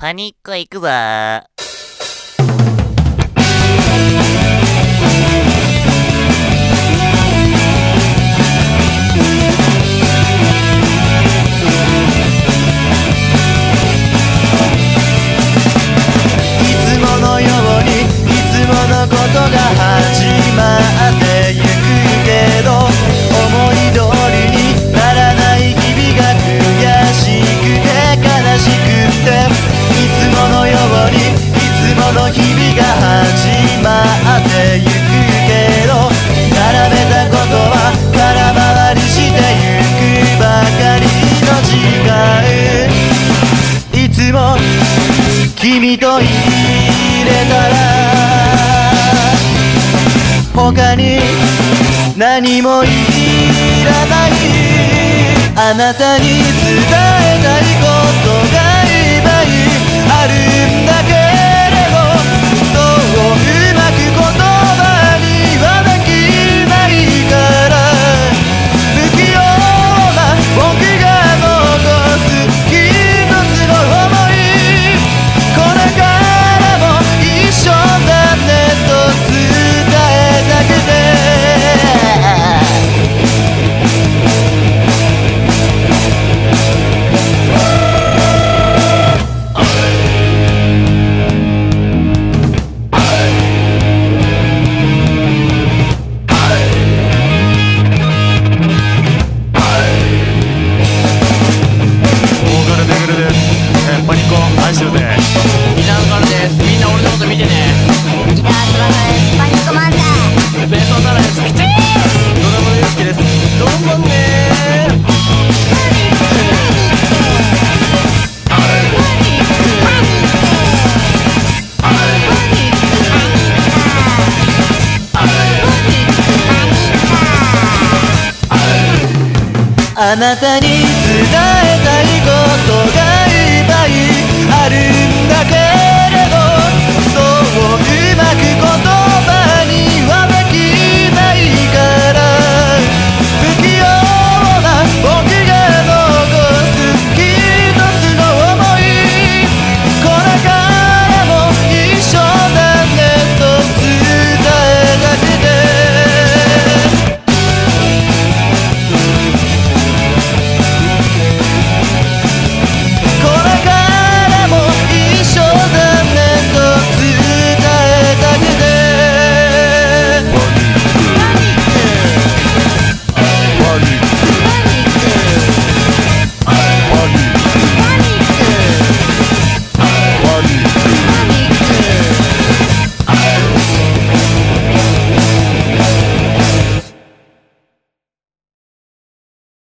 パニック行くぞー。人入れたら他に何もいらない。あなたに伝えたいことがあなたに伝えたいことがいっぱいあるんだけど